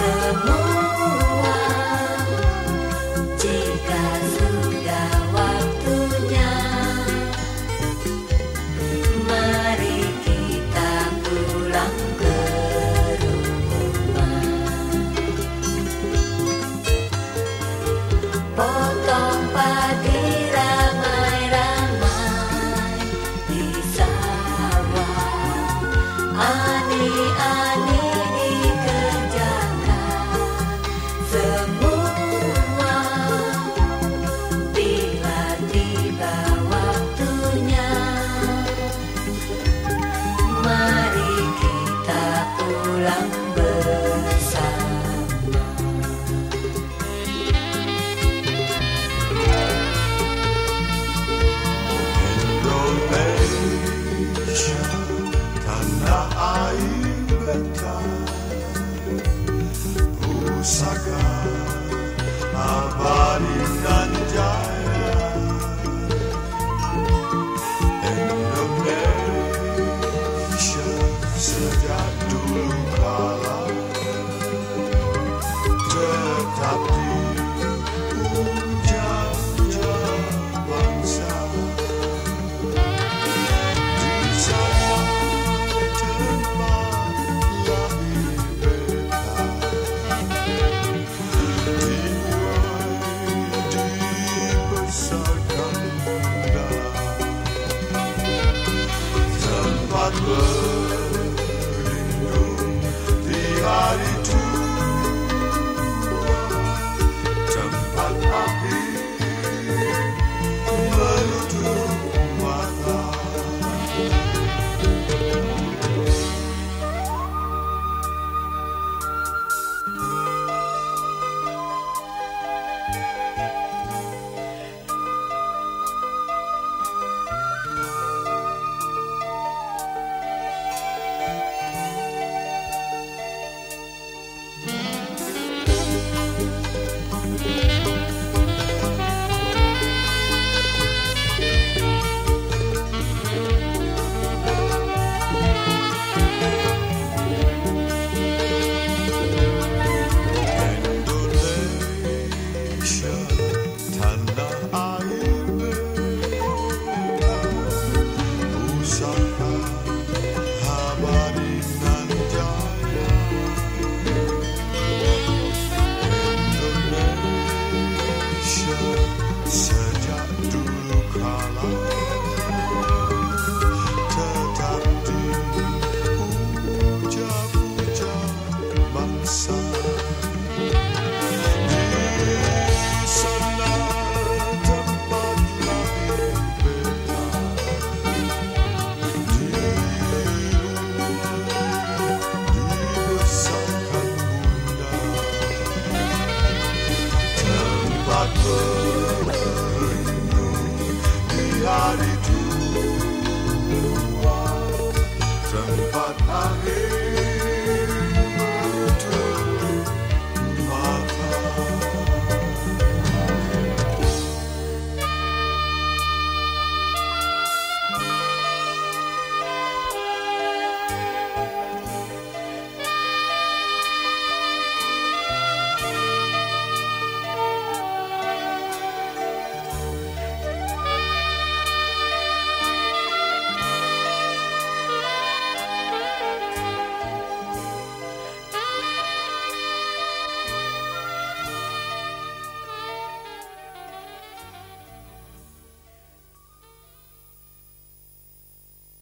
的不